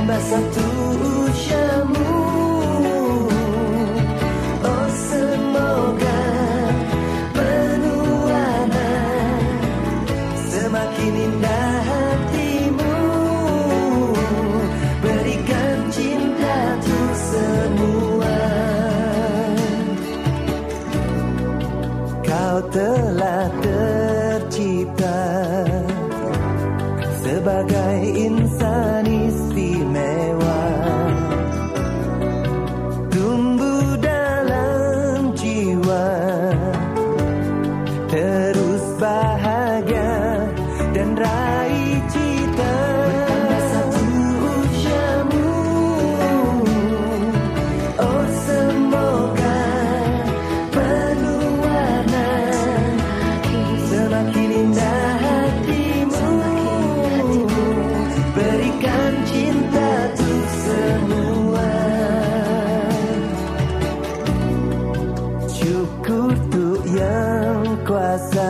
Bertambah satu usiamu Oh semoga penuh warna Semakin indah hatimu. Berikan cinta untuk semua. Kau telah tercipta sebagai insan kuasa